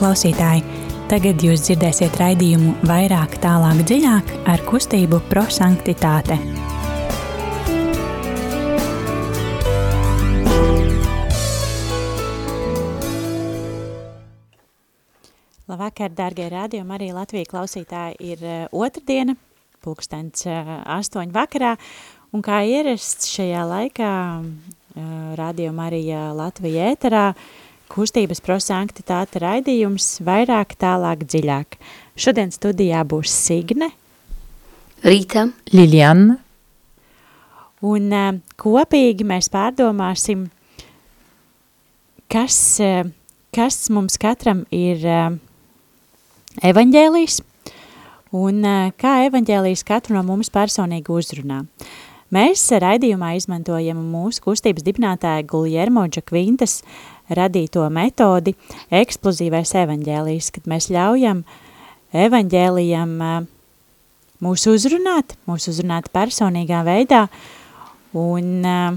klausītāji! Tagad jūs dzirdēsiet raidījumu vairāk, tālāk, dziļāk ar kustību prosanktitāte. Labvakar, dārgie rādījumi, arī Latvija klausītāji ir uh, otrdiena, pulkstens uh, astoņu vakarā, un kā ierasts šajā laikā uh, rādījuma arī Latvija ēterā, kustības prosanktitāte raidījums vairāk, tālāk, dziļāk. Šodien studijā būs Signe. Rīta. Liliana. Un uh, kopīgi mēs pārdomāsim, kas, uh, kas mums katram ir uh, evaņģēlijs un uh, kā evaņģēlijs katru no mums personīgi uzrunā. Mēs raidījumā izmantojam mūsu kustības dibinātāja Guljermo Džakvintas radīto metodi eksplozīvais evaņģēlijs, kad mēs ļaujam evaņģēlijam uh, mūs uzrunāt, mūs uzrunāt personīgā veidā un, uh,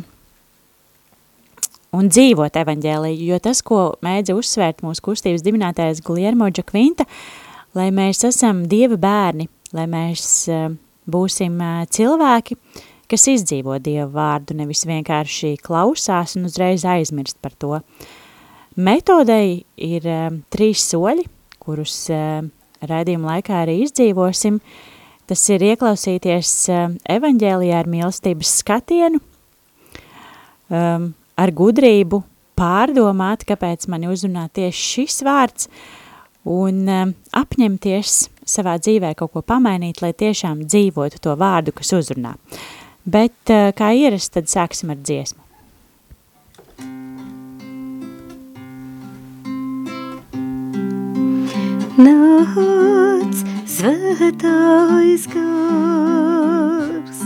un dzīvot evaņģēliju, jo tas, ko mēdza uzsvērt mūsu kustības dibinātājs Guljermo Džakvinta, lai mēs esam Dieva bērni, lai mēs uh, būsim uh, cilvēki, kas izdzīvo Dieva vārdu, nevis vienkārši klausās un uzreiz aizmirst par to. Metodei ir uh, trīs soļi, kurus uh, raidījuma laikā arī izdzīvosim. Tas ir ieklausīties uh, evaņģēlijā ar mīlestības skatienu, um, ar gudrību pārdomāt, kāpēc mani uzrunā tieši šis vārds, un um, apņemties savā dzīvē kaut ko pamainīt, lai tiešām dzīvotu to vārdu, kas uzrunā. Bet, uh, kā ierast, tad sāksim ar dziesmu. Nāc, svētais gars,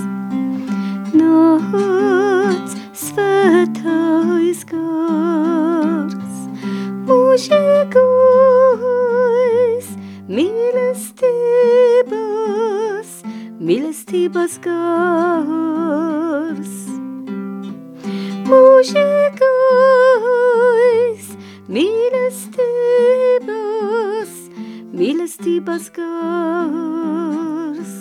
nāc, svētais gars, mūžīgais, mīlestības, mīlestības gars. Mūžīgais, mīlestības, mīlestības gars.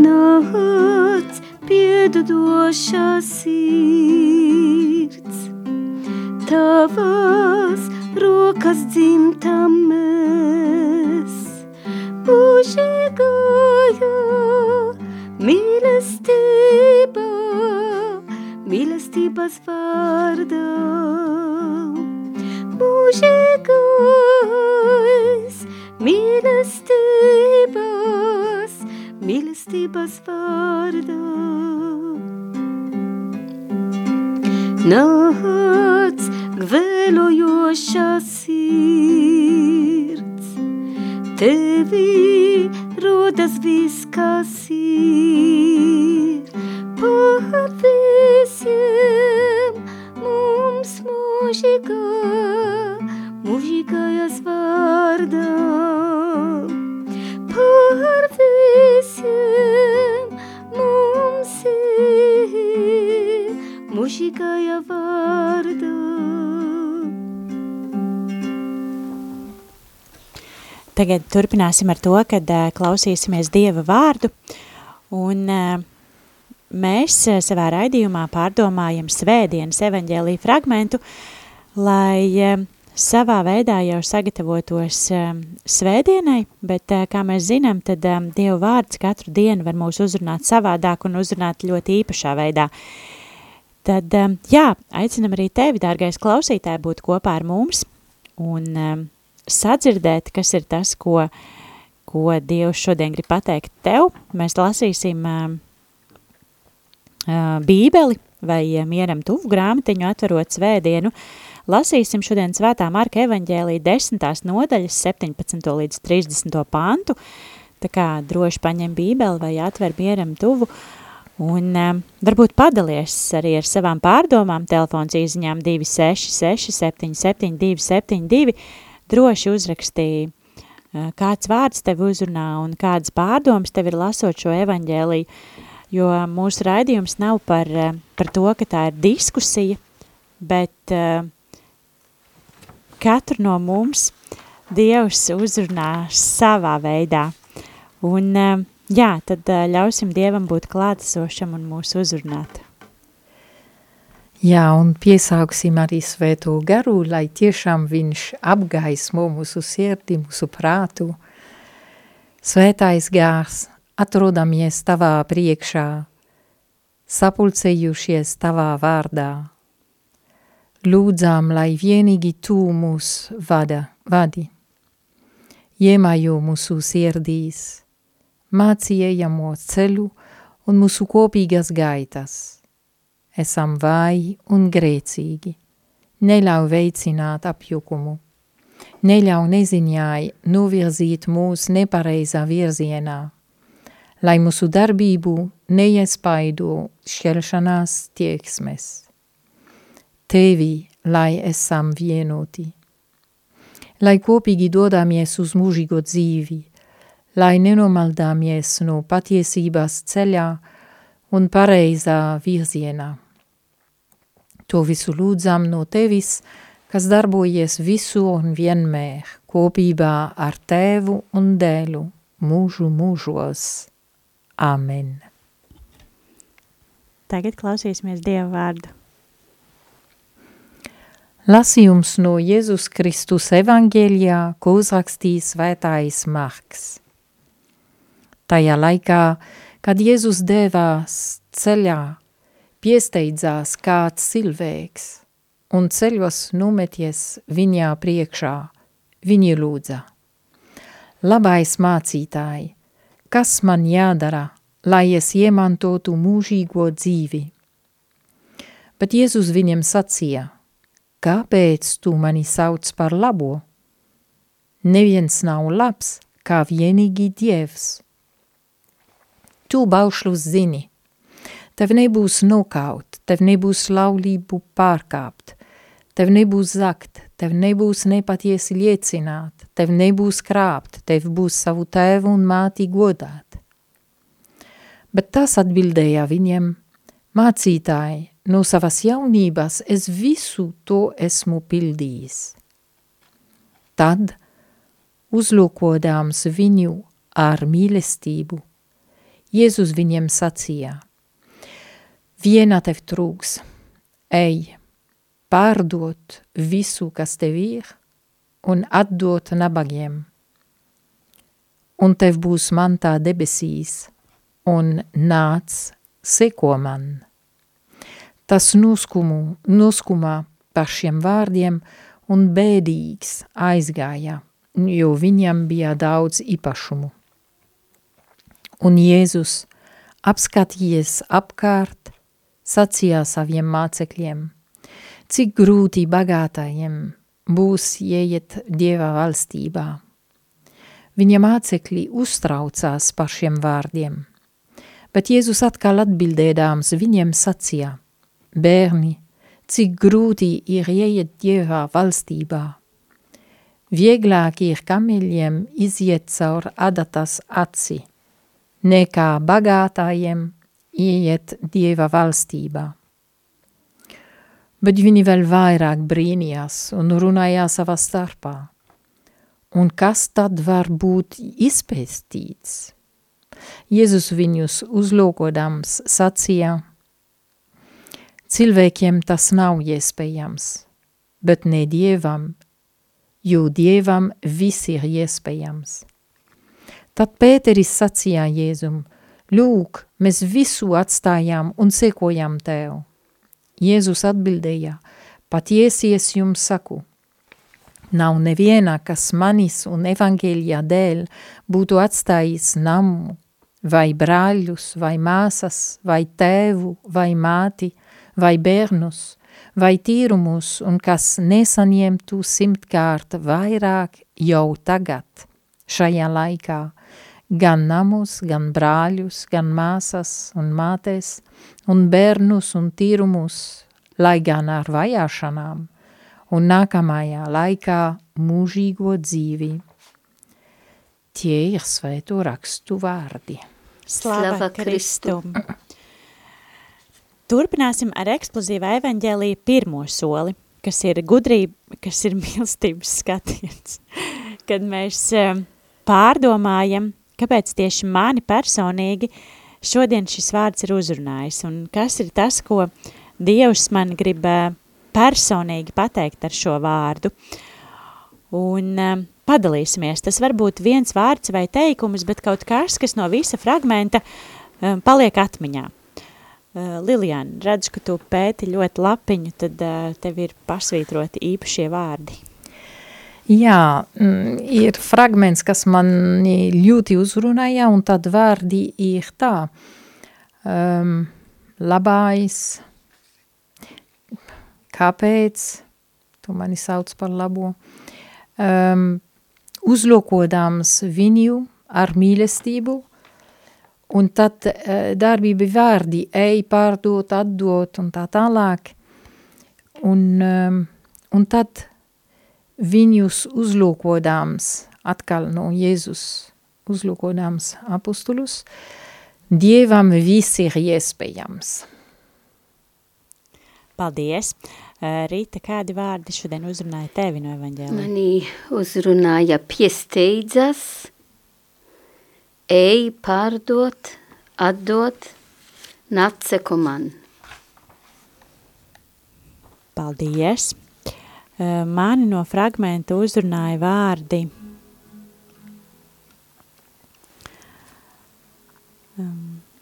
Nāc, piedodošā sirds, tavas rokas dzimtam mēs, mūžīgajā mīlestība, mīlestības vārdā. Mūžīgais, mīlestības vārdā. Nāc, gvēlojošā sirds, tevi rodas viss, kas ir, par visiem mums mūžīgā, mūžīgājas vārdā. Tagad turpināsim ar to, kad uh, klausīsimies Dieva vārdu, un uh, mēs uh, savā raidījumā pārdomājam svētdienas evaņģēlī fragmentu, lai savā veidā jau sagatavotos svētdienai, bet, kā mēs zinām, tad Dieva vārds katru dienu var mūs uzrunāt savādāk un uzrunāt ļoti īpašā veidā. Tad, jā, aicinam arī tevi, dārgais klausītāji, būt kopā ar mums. Un sadzirdēt, kas ir tas, ko, ko Dievs šodien grib pateikt tev. Mēs lasīsim uh, uh, bībeli vai uh, mieram tuvu grāmatiņu atverot svētdienu. Lasīsim šodien svētā Marka evaņģēlī 10. nodaļas 17. līdz 30. pantu, tā kā droši paņem bībeli vai atver mieram tuvu, un um, varbūt padalies arī ar savām pārdomām, telefons īziņām 266 77 272, droši uzrakstīja, kāds vārds tev uzrunā un kādas pārdomas tev ir lasot šo evaņģēliju, jo mūsu raidījums nav par, par to, ka tā ir diskusija, bet katru no mums Dievs uzrunā savā veidā. Un, uh, jā, tad uh, ļausim Dievam būt klātesošam un mūs uzrunāt. Jā, un piesauksim arī svēto garu, lai tiešām viņš apgaismo mūsu sirdi, mūsu prātu. Svētais gārs, atrodamies tavā priekšā, sapulcējušies tavā vārdā. Lūdzām, lai vienīgi tu mūs vada, vadi. Iemājo mūsu sirdīs, mācījamo ceļu un mūsu kopīgas gaitas – esam vāji un grēcīgi. Neļauj veicināt apjukumu. Neļauj neziņai novirzīt mūs nepareizā virzienā, lai mūsu darbību neiespaido šķelšanās tieksmes. Tevi, lai esam vienoti. Lai kopīgi dodamies uz mūžīgo dzīvi, lai nenomaldāmies no patiesības ceļā un pareizā virzienā. To visu lūdzam no tevis, kas darbojies visu un vienmēr, kopībā ar tēvu un dēlu, mūžu mūžos. Amen. Tagad klausīsimies Dieva vārdu. Lasījums no Jēzus Kristus evangēlijā, ko uzrakstīs svētājs Marks. Tajā laikā, kad Jēzus devās ceļā, piesteidzās kāds cilvēks un ceļos numeties viņā priekšā, viņi lūdza. Labais mācītāji, kas man jādara, lai es iemantotu mūžīgo dzīvi? Bet Jēzus viņam sacīja, kāpēc tu mani sauc par labo? Neviens nav labs, kā vienīgi Dievs. Tu baušlus zini, Tev nebūs nokaut, tev nebūs laulību pārkāpt, tev nebūs zakt, tev nebūs nepatiesi liecināt, tev nebūs krāpt, tev būs savu tēvu un māti godāt. Bet tas atbildēja viņiem, mācītāji, no savas jaunības es visu to esmu pildījis. Tad, uzlūkodāms viņu ar mīlestību, Jēzus viņiem sacīja – Viena tev trūks. Ej, pārdot visu, kas tev ir, un atdot nabagiem. Un tev būs mantā debesīs, un nāc, seko man. Tas noskumu, noskumā par šiem vārdiem un bēdīgs aizgāja, jo viņam bija daudz īpašumu. Un Jēzus apskatījies apkārt, sacīja saviem mācekļiem, cik grūti bagātājiem būs ieiet Dieva valstībā. Viņa mācekļi uztraucās par šiem vārdiem, bet Jēzus atkal atbildēdāms viņiem sacīja, bērni, cik grūti ir ieiet Dieva valstībā. Vieglāk ir kameļiem iziet caur adatas aci, nekā bagātājiem – ieiet Dieva valstībā. Bet viņi vēl vairāk brīnījās un runājā savā starpā. Un kas tad var būt izpēstīts? Jēzus viņus uzlūkodams sacīja, cilvēkiem tas nav iespējams, bet ne Dievam, jo Dievam viss ir iespējams. Tad Pēteris sacīja Jēzum, Lūk, mēs visu atstājām un sekojām Tev. Jēzus atbildēja, patiesi es jums saku, nav neviena, kas manis un evangēlijā dēļ būtu atstājis namu, vai brāļus, vai māsas, vai tēvu, vai māti, vai bērnus, vai tīrumus, un kas nesaņemtu simtkārt vairāk jau tagad, šajā laikā, gan namus, gan brāļus, gan māsas un mātes, un bērnus un tīrumus, lai gan ar vajāšanām, un nākamajā laikā mūžīgo dzīvi. Tie ir svēto rakstu vārdi. Slava Kristum! Turpināsim ar eksplozīvu evaņģēliju pirmo soli. kas ir gudrība, kas ir mīlestības skatiens. Kad mēs um, pārdomājam, kāpēc tieši mani personīgi šodien šis vārds ir uzrunājis un kas ir tas, ko Dievs man grib uh, personīgi pateikt ar šo vārdu. Un um, padalīsimies, tas var būt viens vārds vai teikums, bet kaut kas, kas no visa fragmenta um, paliek atmiņā. Lilian, redz, ka tu pēti ļoti lapiņu, tad tev ir pasvītroti īpašie vārdi. Jā, mm, ir fragments, kas mani ļoti uzrunāja, un tad vārdi ir tā. Um, labājs, kāpēc, tu mani sauc par labo, um, uzlūkodams viņu ar mīlestību, un tad uh, darbība vārdi, ej, pārdot, atdot un tā tālāk, un, um, un tad viņus uzlūkodams, atkal no Jēzus uzlūkodams apostulus, Dievam viss ir iespējams. Paldies! Rīta, kādi vārdi šodien uzrunāja tevi no evaņģēlī? Mani uzrunāja piesteidzas, ej pārdot, atdot, naceko man. Paldies! Mani no fragmenta uzrunāja vārdi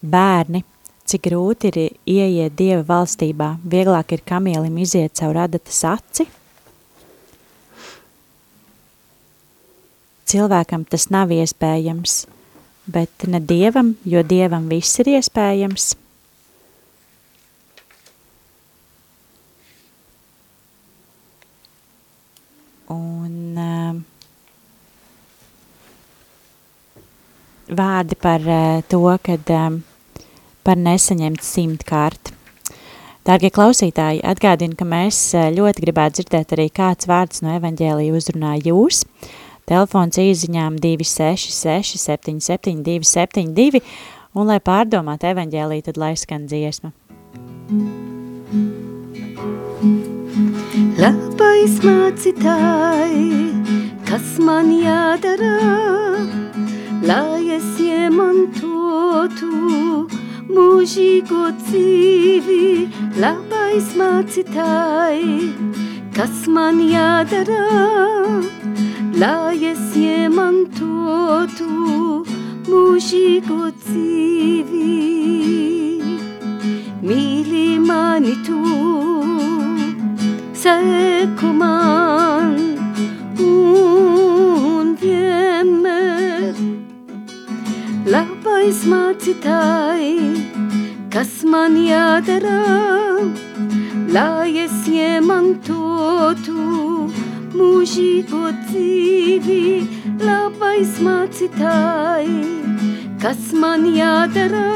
bērni – Cik grūti ir ieiet Dieva valstībā, vieglāk ir kamielim iziet caur adatas aci. Cilvēkam tas nav iespējams, bet ne Dievam, jo Dievam viss ir iespējams. Uh, vārdi par uh, to, kad uh, par nesaņemt simtkārt. Dārgie klausītāji, atgādinu, ka mēs eh, ļoti gribētu dzirdēt arī kāds vārds no evaņģēlija uzrunā jūs. Telefons īziņām 266 77 272 un, lai pārdomātu evaņģēliju, tad lai skan dziesma. Labais mācītāji, kas man jādara, lai es iemantotu mūžīgo dzīvi, labais mācītāji, kas man jādara, lai es iemantotu mūžīgo dzīvi. Mīli mani tu, seko man un vienmēr labais mācītāji, kas man jādara, lai es iemantotu mūžīgo dzīvi, labais mācītāji, kas man jādara,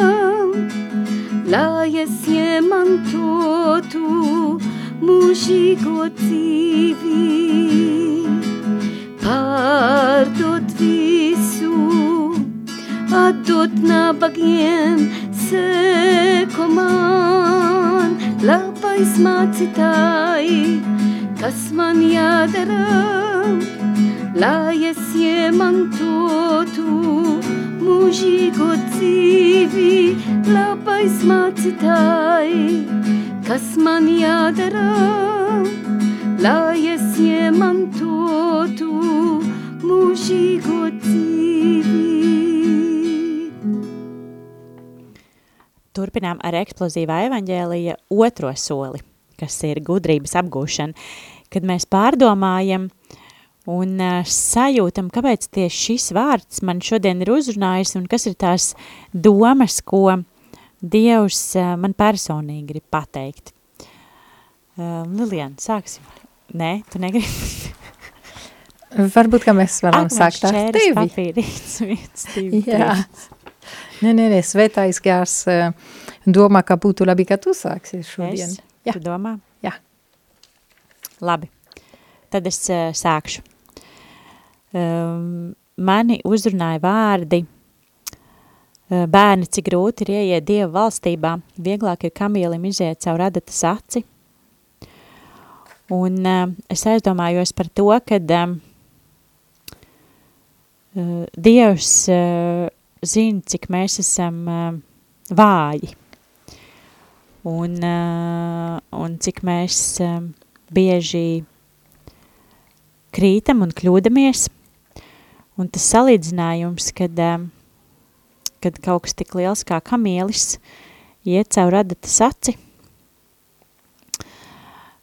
lai es iemantotu mūžīgo dzīvi. Pārdot visu, atdot nabagiem, seko man, labais mācītāji, kas man jādara, lai es iemantotu mūžīgo dzīvi, labais mācītāji, kas man jādara, lai es iemantotu mūžīgo dzīvi. Turpinām ar eksplozīvā evaņģēlija otro soli, kas ir gudrības apgūšana, kad mēs pārdomājam un uh, sajūtam, kāpēc tieši šis vārds man šodien ir uzrunājis un kas ir tās domas, ko Dievs uh, man personīgi grib pateikt. Uh, Lilian, sāksim. Nē, tu negribi. Varbūt, ka mēs varam Ak, sākt ar tevi. papīrīts, viens, divi, Jā. Nē, nē, nē, svētais gārs eh, domā, ka būtu labi, ka tu sāksies šodien. Es? Jā. Tu domā? Jā. Labi. Tad es sākšu. Um, mani uzrunāja vārdi bērni, cik grūti ir ieiet Dieva valstībā, vieglāk ir kamielim iziet caur adatas aci. Un uh, es aizdomājos par to, kad um, uh, Dievs zina, cik mēs esam vāji un, un cik mēs bieži krītam un kļūdamies. Un tas salīdzinājums, kad, uh, kad kaut kas tik liels kā kamielis iet caur adatas aci,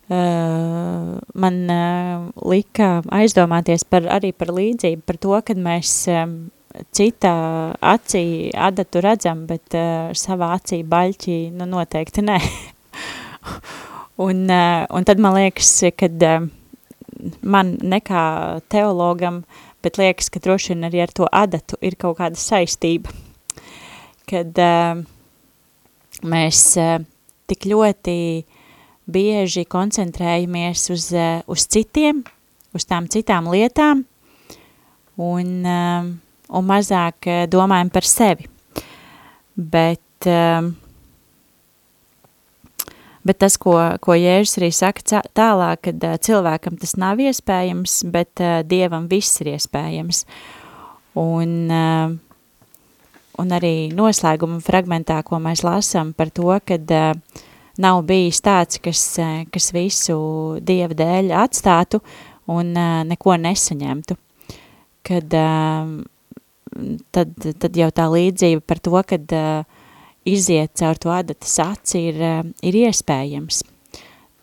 Uh, man uh, lika aizdomāties par, arī par līdzību, par to, kad mēs um, cita acī adatu redzam, bet uh, savā acī baļķī nu, noteikti nē. un, uh, un tad man liekas, kad uh, man nekā teologam, bet liekas, ka droši vien arī ar to adatu ir kaut kāda saistība. Kad uh, mēs uh, tik ļoti uh, bieži koncentrējamies uz, eh, uz citiem, uz tām citām lietām un, eh, un mazāk eh, domājam par sevi. Bet, bet tas, ko, ko Jēzus arī saka tālāk, kad cilvēkam tas nav iespējams, bet Dievam viss ir iespējams. Un, un arī noslēguma fragmentā, ko mēs lasām par to, kad uh, nav bijis tāds, kas, eh, kas visu Dieva dēļ atstātu un eh, neko nesaņemtu. Kad, tad, tad jau tā līdzība par to, kad iziet caur to adatas aci ir, ir iespējams.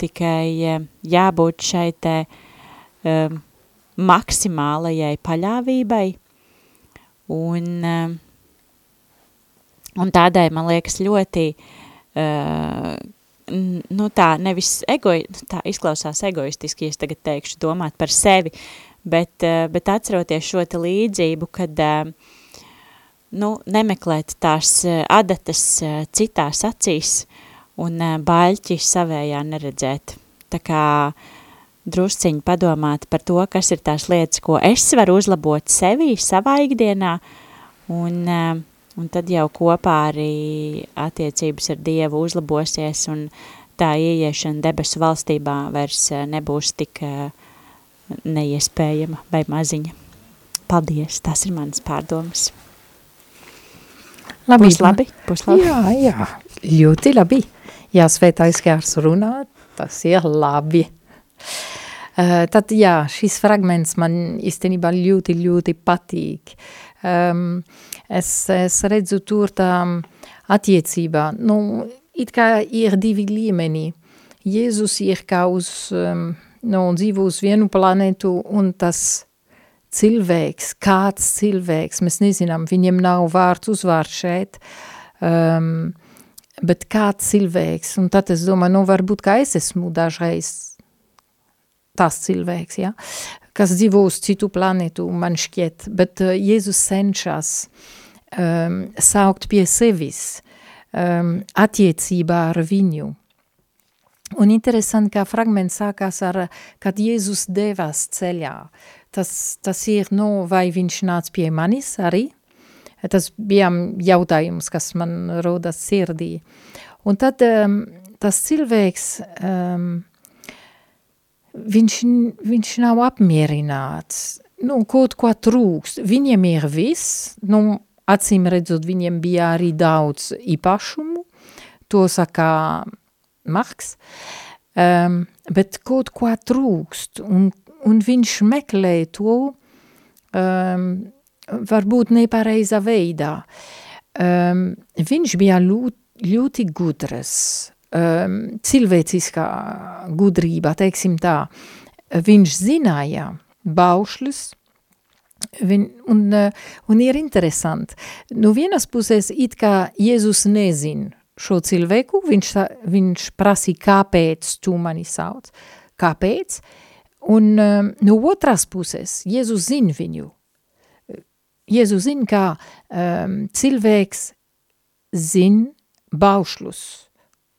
Tikai jābūt šai te maksimālajai paļāvībai un, un tādai, man liekas, ļoti uh, nu tā nevis egoi, nu tā izklausās egoistiski, ja es tagad teikšu domāt par sevi, bet, eh, bet atceroties šo te līdzību, kad eh, nu, nemeklēt tās adatas citās acīs un baļķi savējā neredzēt. Tā kā drusciņi padomāt par to, kas ir tās lietas, ko es varu uzlabot sevī, savā ikdienā, un uh, un tad jau kopā arī attiecības ar Dievu uzlabosies un tā ieiešana debesu valstībā vairs eh, nebūs tik eh, neiespējama vai maziņa. Paldies, tas ir manas pārdomas. Labi, būs labi, būs labi. Jā, jā, ļoti labi. Jā, svētais kārs runā, tas ir labi. Uh, tad jā, šis fragments man īstenībā ļoti, ļoti patīk. Um, es, es redzu tur tā attiecībā, nu, it kā ir divi līmeni. Jēzus ir kā uz, um, nu, dzīvo uz vienu planētu un tas cilvēks, kāds cilvēks, mēs nezinām, viņiem nav vārds uzvārds šeit, um, bet kāds cilvēks, un tad es domāju, nu, varbūt kā es esmu dažreiz tas cilvēks, ja? Kas dzīvo uz citu planētu, man šķiet, bet uh, Jēzus cenšas um, saukt pie sevis um, attiecībā ar viņu. Un interesanti, kā fragments sākās ar, kad Jēzus devās ceļā. Tas, tas ir, nu, vai viņš nāca pie manis arī? Tas bija jautājums, kas man rodas sirdī. Un tad um, tas cilvēks um, viņš, viņš nav apmierināts, nu, kaut ko trūkst. Viņiem ir viss, nu, acīm redzot, viņiem bija arī daudz īpašumu, to saka Marks, um, bet kaut ko trūkst, un, un viņš meklē to um, varbūt nepareizā veidā. Um, viņš bija ļoti, gudrs, um, cilvēciskā gudrība, teiksim tā, viņš zināja baušļus, Viņ, un, un ir interesanti. No vienas puses, it kā Jēzus nezin šo cilvēku, viņš, viņš prasīja, kāpēc tu mani sauc, kāpēc, un um, no otras puses, Jēzus zin viņu. Jēzus zin, kā um, cilvēks zin baušļus,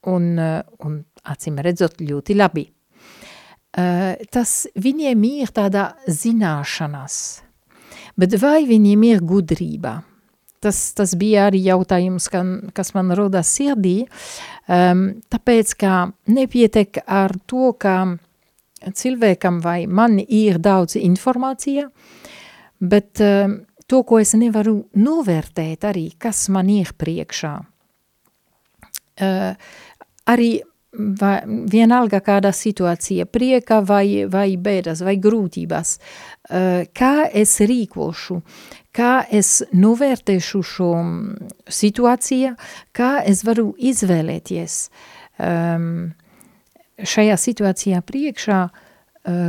un, uh, un acīm redzot ļoti labi. Uh, tas viņiem ir tāda zināšanas, bet vai viņiem ir gudrība? Tas, tas bija arī jautājums, kan, kas man rodas sirdī, um, tāpēc, ka nepietiek ar to, ka cilvēkam vai man ir daudz informācija, bet uh, to, ko es nevaru novērtēt arī, kas man ir priekšā. Uh, arī vai, vienalga kādā situācija, prieka vai, vai bēdas vai grūtības, uh, kā es rīkošu, kā es novērtēšu šo situāciju, kā es varu izvēlēties um, šajā situācijā priekšā, uh,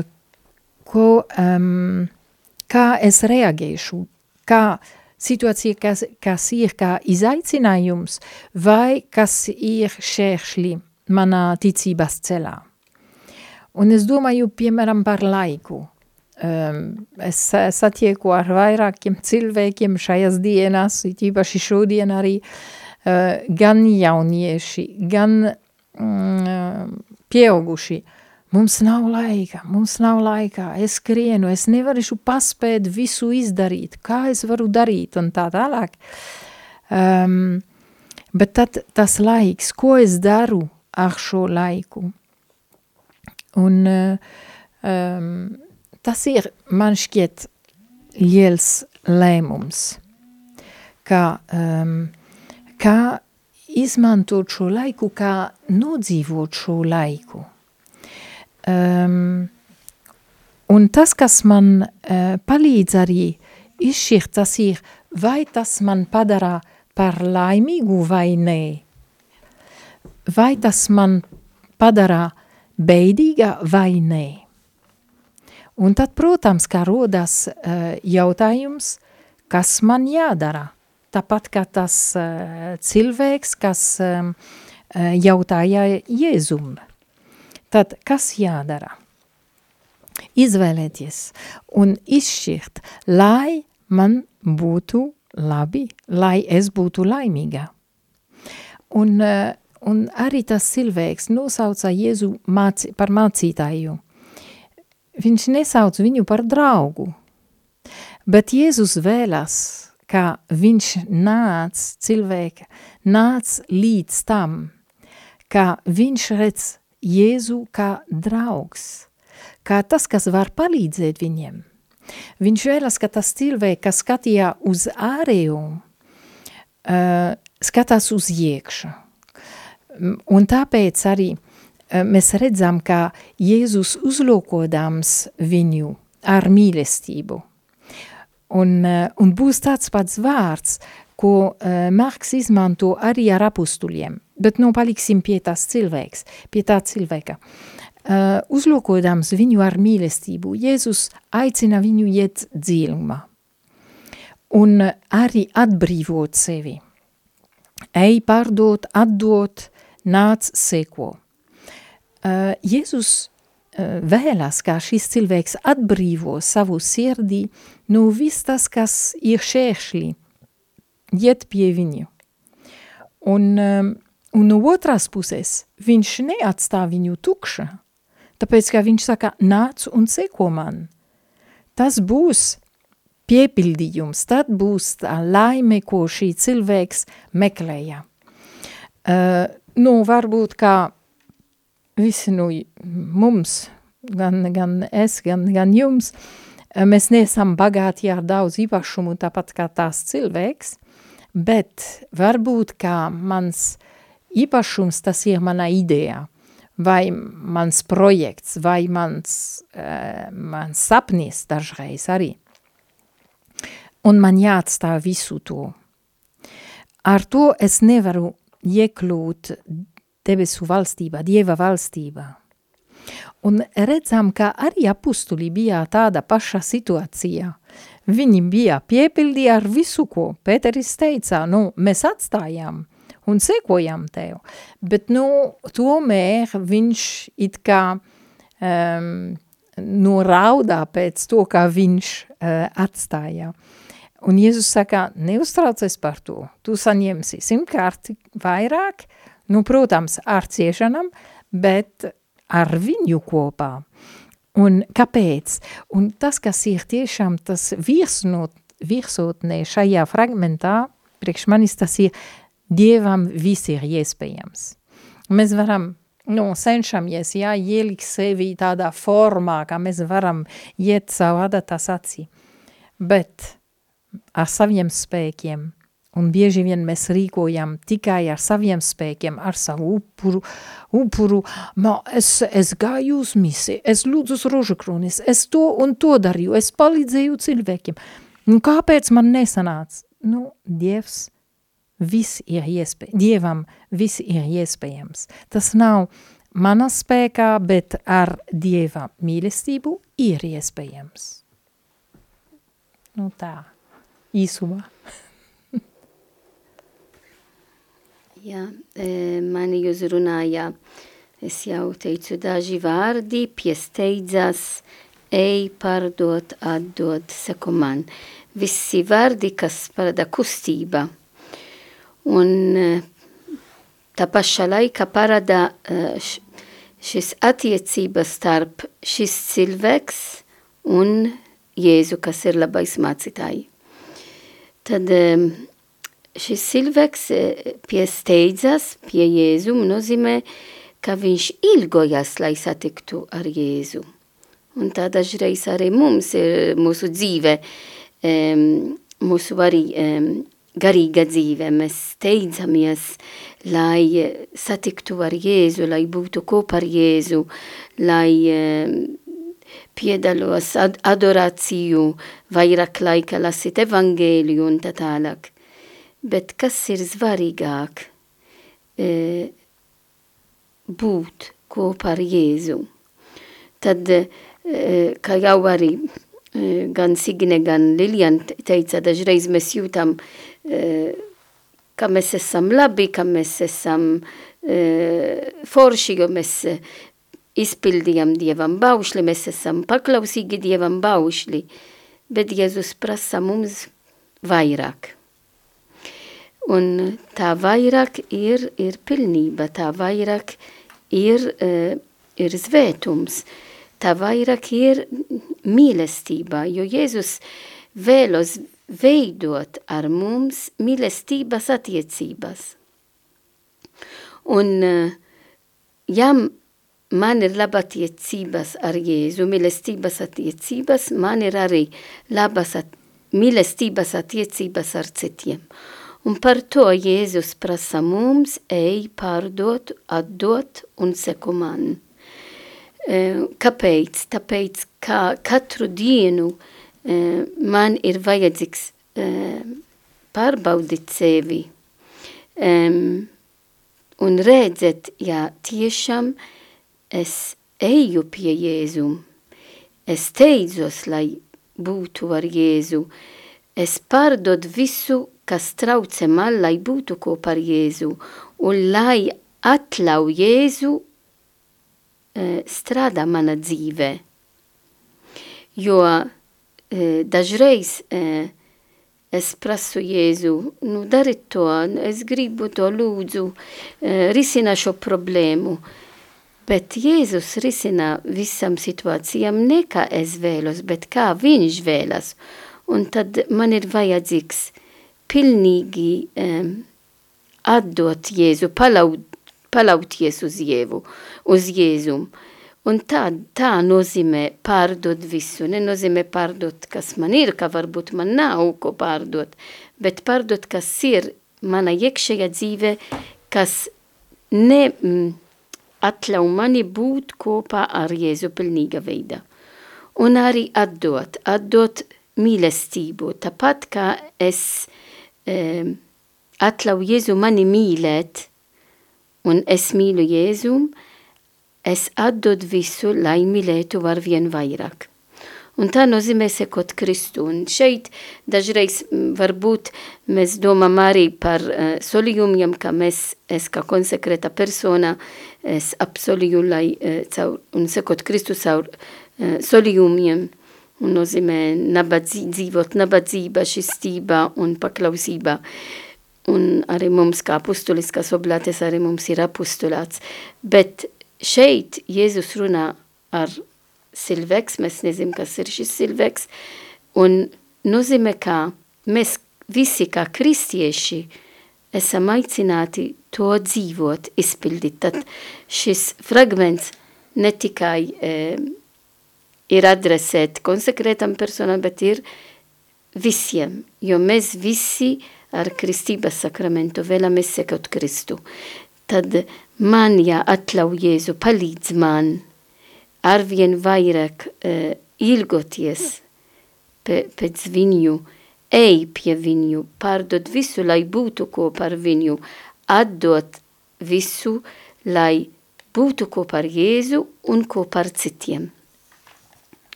ko, um, kā es reaģēšu, kā situācija, kas, kas ir kā izaicinājums vai kas ir šēršļi manā ticības ceļā. Un es domāju, piemēram, par laiku. Um, es satieku ar vairākiem cilvēkiem šajās dienās, īpaši šodien arī uh, gan jaunieši, gan mm, pieauguši. Mums nav laika, mums nav laika, es skrienu, es nevarēšu paspēt visu izdarīt, kā es varu darīt un tā tālāk. Um, bet tad tas laiks, ko es daru ar šo laiku? Un um, tas ir, man šķiet, liels lēmums, kā, um, kā izmantot šo laiku, kā nodzīvot šo laiku. Um, un tas, kas man uh, palīdz arī izšķirt, tas ir, vai tas man padara par laimīgu vai nē. Vai tas man padara beidīga vai nē. Un tad, protams, kā rodas uh, jautājums, kas man jādara. Tāpat kā tas uh, cilvēks, kas um, jautāja Jēzum. Tad, kas jādara? Izvēlēties un izšķirt, lai man būtu labi, lai es būtu laimīga. Un, uh, un arī tas cilvēks nosauca Jēzu māci, par mācītāju – viņš nesauc viņu par draugu. Bet Jēzus vēlas, ka viņš nāc cilvēka, nāc līdz tam, ka viņš redz Jēzu kā draugs, kā tas, kas var palīdzēt viņiem. Viņš vēlas, ka tas cilvēks, kas skatījā uz ārējo, uh, skatās uz iekšu. Un tāpēc arī uh, Eh, mēs redzam, ka Jēzus uzlūkodams viņu ar mīlestību. Un, eh, un būs tāds pats vārds, ko uh, Marks izmanto arī ar apustuļiem, bet nu paliksim pie tās cilvēks, pie tā cilvēka. Uh, uzlūkodams viņu ar mīlestību, Jēzus aicina viņu iet dziļumā un arī atbrīvot sevi. Ej pārdot, atdot, nāc seko. Uh, Jēzus uh, vēlas, kā šis cilvēks atbrīvo savu sirdī no viss tas, kas ir šēršļi, iet pie viņu. Un, um, un no otras puses, viņš neatstāv viņu tukša, tāpēc, ka viņš saka, nāc un seko man. Tas būs piepildījums, tad būs tā laime, ko šī cilvēks meklēja. Uh, nu, varbūt kā visi nu, mums, gan, gan es, gan, gan jums, mēs neesam bagāti ar daudz īpašumu, tāpat kā tās cilvēks, bet varbūt kā mans īpašums tas ir mana ideja, vai mans projekts, vai mans, uh, mans sapnis dažreiz arī. Un man jāatstāv visu to. Ar to es nevaru iekļūt debesu valstībā, Dieva valstībā. Un redzam, ka arī apustuli bija tāda paša situācijā. Viņi bija piepildi ar visu, ko Pēteris teica, nu, mēs atstājām un sekojam tev, bet, nu, tomēr viņš it kā um, noraudā pēc to, kā viņš uh, atstāja. Un Jēzus saka, neuztraucies par to, tu saņemsi simtkārti vairāk, Nu, protams, ar ciešanam, bet ar viņu kopā. Un kāpēc? Un tas, kas ir tiešām tas virsnot, virsotnē šajā fragmentā, priekš manis tas ir Dievam viss ir iespējams. Mēs varam nu, cenšamies, jā, ielikt sevi tādā formā, kā mēs varam iet savu adatas acī. Bet ar saviem spēkiem, un bieži vien mēs rīkojam tikai ar saviem spēkiem, ar savu upuru, upuru, ma, es, es gāju uz misi, es lūdzu uz rožakrūnis, es to un to darīju, es palīdzēju cilvēkiem. Un kāpēc man nesanāca? Nu, Dievs, viss ir iespējams, Dievam viss ir iespējams. Tas nav mana spēkā, bet ar Dieva mīlestību ir iespējams. Nu tā, īsumā. Jā, e, mani jūs runājā, es jau teicu daži vārdi, piesteidzās, ej, pārdot, atdot, seko man. Visi vārdi, kas parāda kustība – Un eh, tā pašā laikā parāda eh, šis attiecības starp šis cilvēks un Jēzu, kas ir labais mācītāji. Tad šis cilvēks piesteidzas pie Jēzu nozīmē, ka viņš ilgojas, lai satiktu ar Jēzu. Un tā dažreiz arī mums ir mūsu dzīve, mūsu arī garīga dzīve. Mēs steidzamies, lai satiktu ar Jēzu, lai būtu kopā ar Jēzu, lai piedalos ad adorāciju, vairāk laika lasīt evangēliju un tā tālāk. Bet kas ir svarīgāk? E, būt kopā ar Jēzu. Tad, e, kā jau arī e, gan Signe, gan Lilian teica, dažreiz mēs jūtam ka mēs esam labi, ka mēs esam forši, jo mēs izpildījām Dievam baušli, mēs esam paklausīgi Dievam baušli, bet Jēzus prasa mums vairāk. Un tā vairāk ir, ir pilnība, tā vairāk ir, ir svētums, tā vairāk ir mīlestība, jo Jēzus vēlos veidot ar mums mīlestības attiecības. Un, eh, ja man ir laba attiecības ar Jēzu, mīlestības attiecības, man ir arī labas at mīlestības attiecības ar citiem. Un par to Jēzus prasa mums, ej, pārdot, atdot un seko man. Eh, kāpēc? Tāpēc, ka katru dienu Eh, man ir vajadzīgs eh, pārbaudīt sevi un redzēt, ja tiešām es eju pie Jēzu, es teidzos, lai būtu ar Jēzu, es pārdod visu, kas traucē man, lai būtu kopā ar Jēzu, un lai atļauj Jēzu eh, strādā mana dzīve. Jo Eh, dažreiz eh, es prasu Jēzu, nu dari to, es gribu to lūdzu, eh, risina šo problēmu. Bet Jēzus risina visam situācijām ne kā es vēlos, bet kā viņš vēlas. Un tad man ir vajadzīgs pilnīgi um, atdot Jēzu, palaut, palauties uz Jēvu, uz Jēzumu. Un tā, tā nozīmē pārdot visu. Nenozīmē pārdot, kas man ir, ka varbūt man nav ko pārdot, bet pārdot, kas ir mana iekšējā dzīve, kas ne mm, atļauj mani būt kopā ar Jēzu pilnīga veidā. Un arī atdot, atdot mīlestību, tāpat kā es e, atļauju Jēzu mani mīlēt, un es mīlu Jēzu, es atdod visu, lai mīlētu var vien vairāk. Un tā nozīmē sekot Kristu. Un šeit dažreiz varbūt mēs domām arī par uh, solījumiem, ka mēs, es kā konsekrēta persona, es apsolīju, lai uh, caur, un sekot Kristu caur uh, solījumiem, un nozīmē nabadzī, dzīvot nabadzība, šistība un paklausība. Un arī mums kā apustuliskas oblātes, arī mums ir apustulāts. Bet šeit Jēzus runā ar cilvēks, mēs nezinām, kas ir šis cilvēks, un nozīmē, ka mēs visi kā kristieši esam aicināti to dzīvot, izpildīt. Tad šis fragments ne tikai e, ir adresēt konsekrētam personam, bet ir visiem, jo mēs visi ar kristības sakramentu vēlamies sekot Kristu. Tad man, ja atļauj Jēzu, palīdz man arvien vairāk e, ilgoties pēc viņu, ej pie viņu, pārdot visu, lai būtu kopā ar viņu, atdot visu, lai būtu kopā ar Jēzu un kopā ar citiem.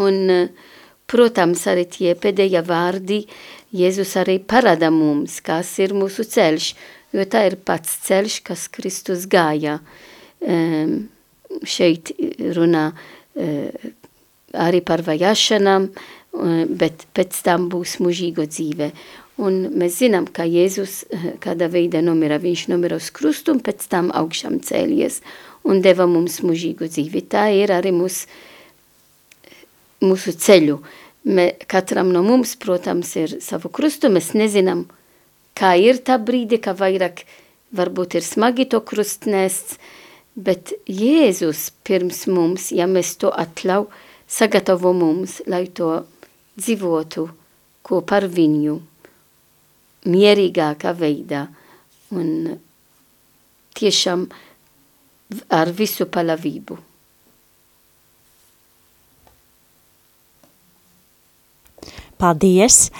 Un, protams, arī tie pēdējie vārdi Jēzus arī parāda mums, kas ir mūsu ceļš, jo tā ir pats ceļš, kas Kristus gāja. Um, šeit runā uh, arī par vajāšanām, uh, bet pēc tam būs mūžīgo dzīve. Un mēs zinām, ka Jēzus kādā veidā nomira, viņš nomira uz krustu un pēc tam augšām cēlies un deva mums mūžīgu dzīvi. Tā ir arī mūsu mūsu ceļu. Me, katram no mums, protams, ir savu krustu, mēs nezinām, kā ir tā brīdi, ka vairāk varbūt ir smagi to krustnēsts, bet Jēzus pirms mums, ja mēs to atļauj, sagatavo mums, lai to dzīvotu kopā ar viņu mierīgākā veidā un tiešām ar visu palavību. Paldies!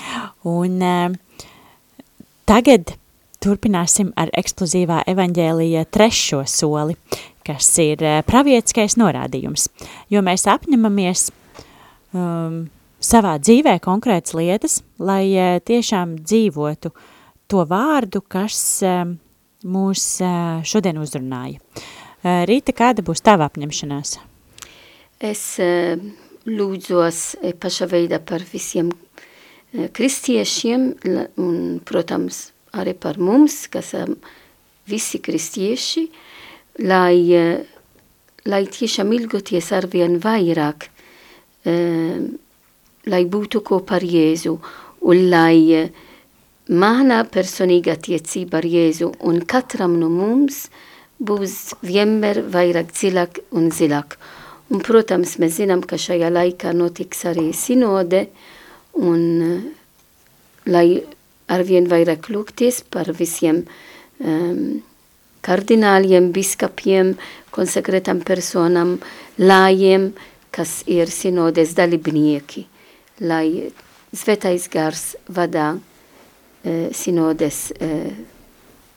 Un uh, tagad turpināsim ar eksplozīvā evaņģēlija trešo soli, kas ir uh, pravietiskais norādījums, jo mēs apņemamies um, savā dzīvē konkrētas lietas, lai uh, tiešām dzīvotu to vārdu, kas uh, mūs uh, šodien uzrunāja. Uh, Rīta, kāda būs tava apņemšanās? Es uh, lūdzos paša veidā par visiem kristiešiem un, protams, arī par mums, kas esam visi kristieši, lai, eh, lai tiešām ilgoties arvien vairāk, eh, lai būtu kopā ar Jēzu un lai mana personīga attiecība ar Jēzu un katram no mums būs vienmēr vairāk dziļāk un dziļāk. Un, protams, mēs zinām, ka šajā laikā notiks arī sinode, uh, un eh, lai arvien vairāk lūgties par visiem um, kardināliem, biskapiem, konsekrētam personam, lājiem, kas ir sinodes dalībnieki, lai svētais gars vadā uh, sinodes uh,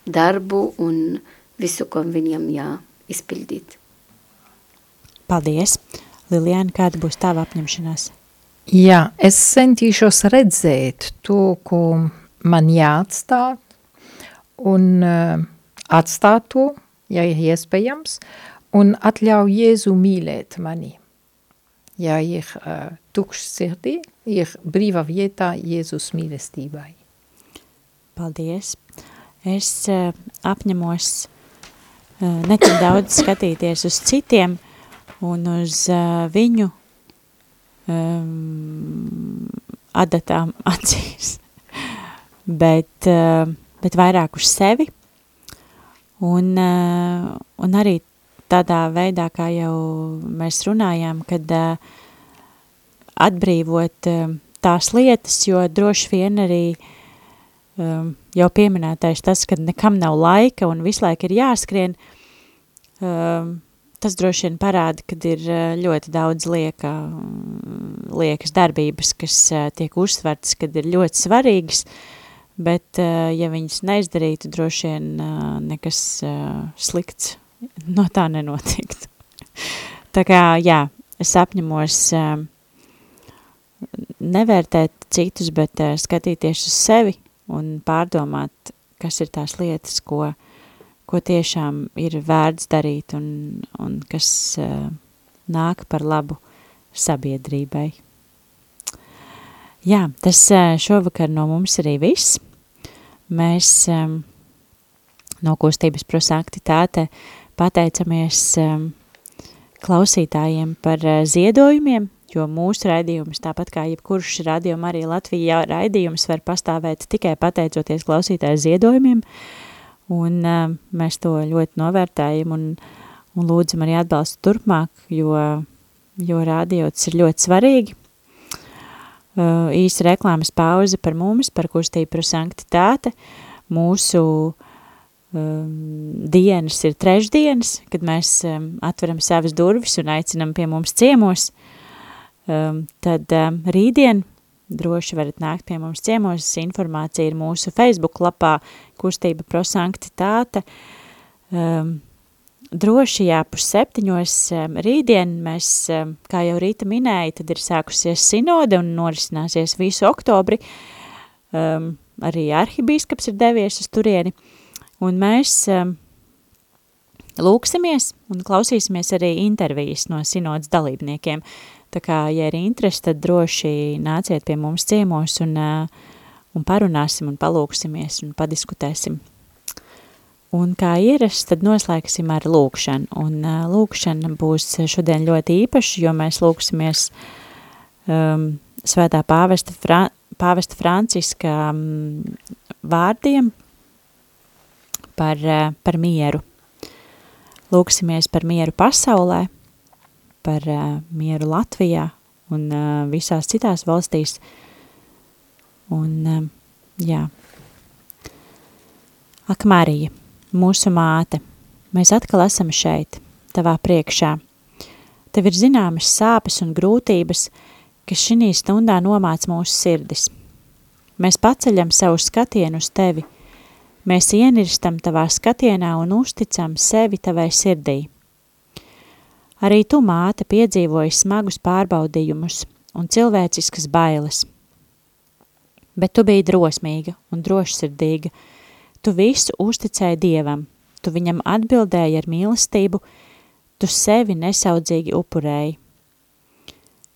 darbu un visu, ko viņam jāizpildīt. Paldies! Liliāna, kāda būs tava apņemšanās? Jā, es centīšos redzēt to, ko man jāatstāt, un uh, atstāt to, ja ir iespējams, un atļauj Jēzu mīlēt mani. Ja ir uh, tukšs sirdī, ir brīva vietā Jēzus mīlestībai. Paldies! Es uh, apņemos uh, netik daudz skatīties uz citiem un uz uh, viņu um, adatām acīs, bet, uh, bet vairāk uz sevi. Un, uh, un arī tādā veidā, kā jau mēs runājām, kad uh, atbrīvot uh, tās lietas, jo droši vien arī um, jau pieminētais tas, ka nekam nav laika un visu laiku ir jāskrien, um, tas droši vien parāda, kad ir ļoti daudz lieka, liekas darbības, kas tiek uzsvertas, kad ir ļoti svarīgas, bet ja viņas neizdarītu, droši vien nekas slikts no tā nenotiktu. Tā kā, jā, es apņemos nevērtēt citus, bet skatīties uz sevi un pārdomāt, kas ir tās lietas, ko ko tiešām ir vērts darīt un, un kas uh, nāk par labu sabiedrībai. Jā, tas uh, šovakar no mums arī viss. Mēs um, no kustības prosaktitāte pateicamies um, klausītājiem par uh, ziedojumiem, jo mūsu raidījums, tāpat kā jebkurš radījuma arī Latvijā raidījums var pastāvēt tikai pateicoties klausītāju ziedojumiem, uh, un uh, mēs to ļoti novērtējam un, un lūdzam arī atbalstu turpmāk, jo, jo rādio tas ir ļoti svarīgi. Uh, īsa reklāmas pauze par mums, par kustību par sanktitāte. Mūsu um, dienas ir trešdienas, kad mēs um, atveram savas durvis un aicinam pie mums ciemos. Um, tad um, rītdien droši varat nākt pie mums ciemos. Informācija ir mūsu Facebook lapā Kustība prosanktitāte. Um, droši jā, pus septiņos um, rītdien mēs, um, kā jau Rīta minēja, tad ir sākusies sinode un norisināsies visu oktobri. Um, arī arhibīskaps ir devies uz turieni. Un mēs um, lūksimies un klausīsimies arī intervijas no sinodas dalībniekiem. Tā kā, ja ir interesi, tad droši nāciet pie mums ciemos un, un parunāsim un palūksimies un padiskutēsim. Un kā ierasts, tad noslēgsim ar lūkšanu. Un uh, lūkšana būs šodien ļoti īpaša, jo mēs lūksimies um, svētā pāvesta, Fra pāvesta Franciska um, vārdiem par, uh, par mieru. Lūksimies par mieru pasaulē, par uh, mieru Latvijā un uh, visās citās valstīs. Un, uh, jā. Ak, Marija, mūsu māte, mēs atkal esam šeit, tavā priekšā. Tev ir zināmas sāpes un grūtības, kas šī stundā nomāc mūsu sirdis. Mēs paceļam savu skatienu uz tevi, mēs ienirstam tavā skatienā un uzticam sevi tavai sirdī. Arī tu, māte, piedzīvoji smagus pārbaudījumus un cilvēciskas bailes. Bet tu biji drosmīga un drošsirdīga. Tu visu uzticēji Dievam, tu viņam atbildēji ar mīlestību, tu sevi nesaudzīgi upurēji.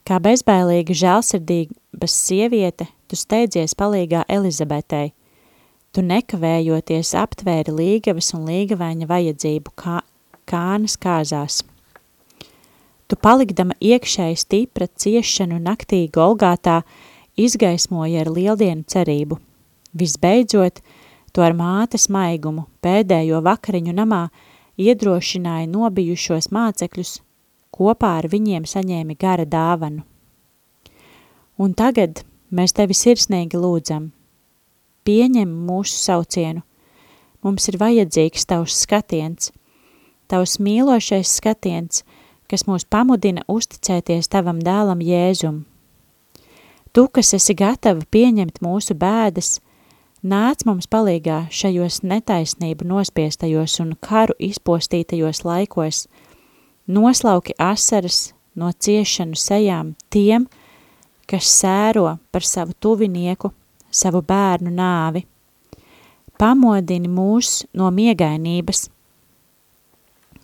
Kā bezbailīga žēlsirdības sieviete, tu steidzies palīgā Elizabetei. Tu nekavējoties aptvēri līgavas un līgavēņa vajadzību kā, kānas kāzās. Tu palikdama iekšēji stipra ciešanu naktī Golgātā izgaismoja ar lieldienu cerību. Visbeidzot, tu ar mātes maigumu pēdējo vakariņu namā iedrošināja nobijušos mācekļus, kopā ar viņiem saņēmi gara dāvanu. Un tagad mēs tevi sirsnīgi lūdzam. Pieņem mūsu saucienu. Mums ir vajadzīgs tavs skatiens, tavs mīlošais skatiens – kas mūs pamudina uzticēties tavam dēlam Jēzum. Tu, kas esi gatava pieņemt mūsu bēdas, nāc mums palīgā šajos netaisnību nospiestajos un karu izpostītajos laikos, noslauki asaras no ciešanu sejām tiem, kas sēro par savu tuvinieku, savu bērnu nāvi. Pamodini mūs no miegainības,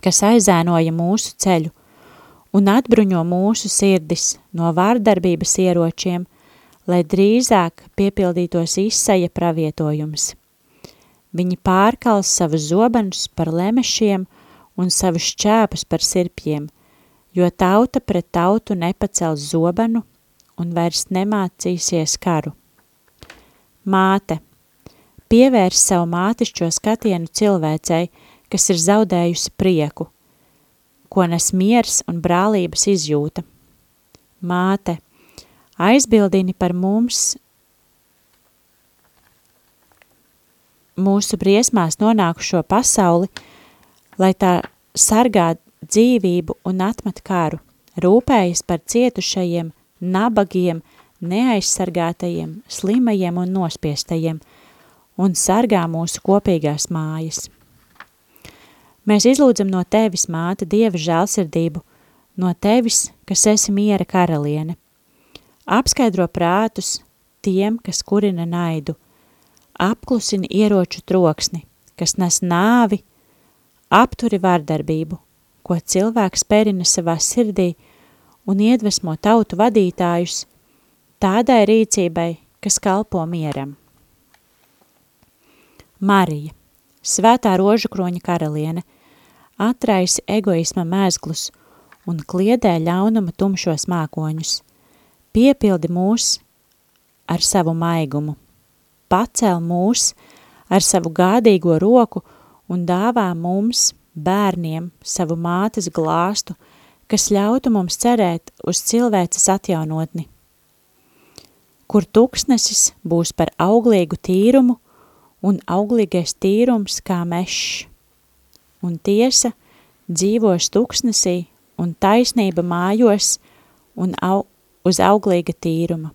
kas aizēnoja mūsu ceļu, un atbruņo mūsu sirdis no vārdarbības ieročiem, lai drīzāk piepildītos izsaja pravietojums. Viņi pārkals savus zobenus par lemešiem un savus šķēpus par sirpjiem, jo tauta pret tautu nepacels zobenu un vairs nemācīsies karu. Māte, pievērs savu mātišķo skatienu cilvēcei, kas ir zaudējusi prieku, ko nes miers un brālības izjūta. Māte, aizbildini par mums mūsu briesmās nonākušo pasauli, lai tā sargā dzīvību un atmet karu, rūpējas par cietušajiem, nabagiem, neaizsargātajiem, slimajiem un nospiestajiem un sargā mūsu kopīgās mājas. Mēs izlūdzam no tevis, māte, Dieva žēlsirdību, no tevis, kas esi miera karaliene. Apskaidro prātus tiem, kas kurina naidu, apklusini ieroču troksni, kas nes nāvi, apturi vārdarbību, ko cilvēks perina savā sirdī un iedvesmo tautu vadītājus tādai rīcībai, kas kalpo mieram. Marija, svētā rožu kroņa karaliene – atraisi egoisma mēzglus un kliedē ļaunuma tumšos mākoņus. Piepildi mūs ar savu maigumu, pacel mūs ar savu gādīgo roku un dāvā mums, bērniem, savu mātes glāstu, kas ļautu mums cerēt uz cilvēces atjaunotni. Kur tuksnesis būs par auglīgu tīrumu un auglīgais tīrums kā mešs. Un tiesa dzīvos tuksnesī un taisnība mājos un au, uz auglīga tīruma.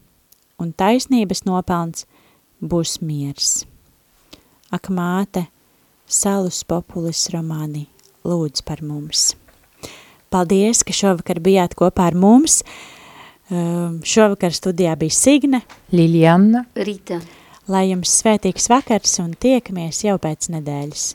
Un taisnības nopelns būs miers. Ak māte, salus populis romāni, lūdz par mums. Paldies, ka šovakar bijāt kopā ar mums. Um, šovakar studijā bija Signe, Liliana, Rita. lai jums svētīgs vakars un tiekamies jau pēc nedēļas.